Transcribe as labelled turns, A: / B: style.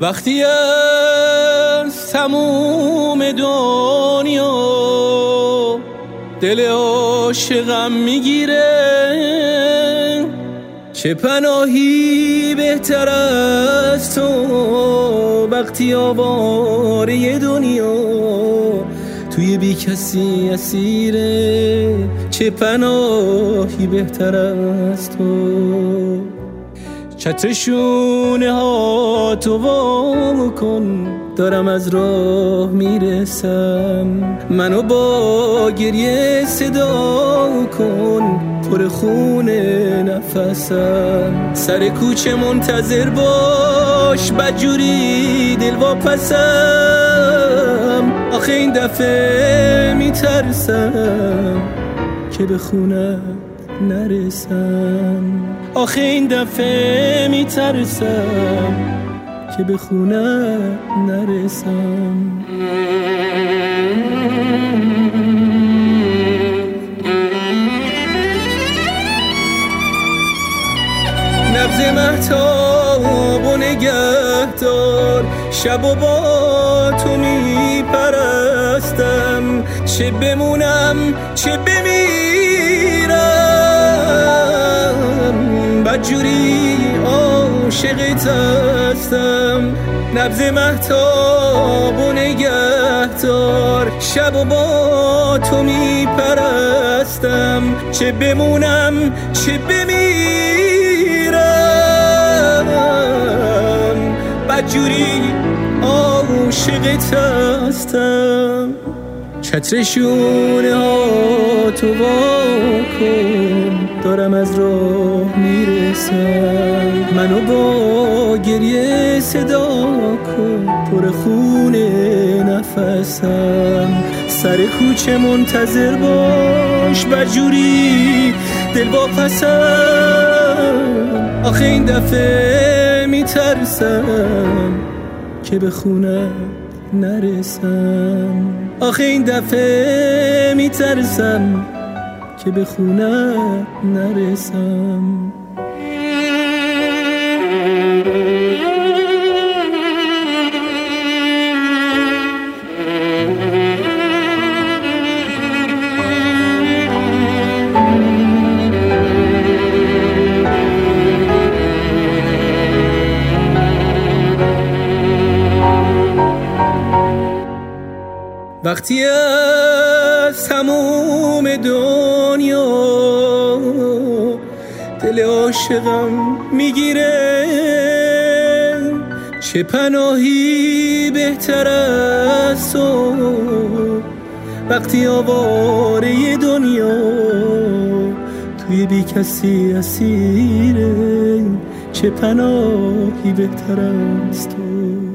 A: وقتی از تموم دنیا دل عاشقم می‌گیره چه پناهی بهتر از تو؟ وقتی آواره دنیا توی بی کسی اسیره چه پناهی بهتر از تو؟ چترشونه ها تو وا کن دارم از راه می‌رسم. منو با گریه صدا کن پر خون نفسم. سر کوچه منتظر باش بجوری دل واپسم. آخه این دفعه میترسم که به خونه نرسم. آخه این دفعه میترسم که به خونه نرسم. نبز محتاب و نگهدار شب و با تو میپرستم. چه بمونم چه بمیرم بدجوری عاشقت هستم. نبز محتاب و نگهدار. شب و با تو میپرستم. چه بمونم چه بمیرم. بدجوری عاشقت هستم. چترشونه ها تو کن دارم از راه منو با گریه صدا کن. پر خون نفسم. سر کوچه منتظر باش. بجوری دل با پسم آخه این دفعه میترسم که به خونه نرسم. آخه این دفعه میترسم که به خونه نرسم. وقتی از تموم دنیا دل عاشقم می‌گیره چه پناهی بهتر از تو؟ وقتی آواره دنیا توی بی کسی اسیره چه پناهی بهتر از تو؟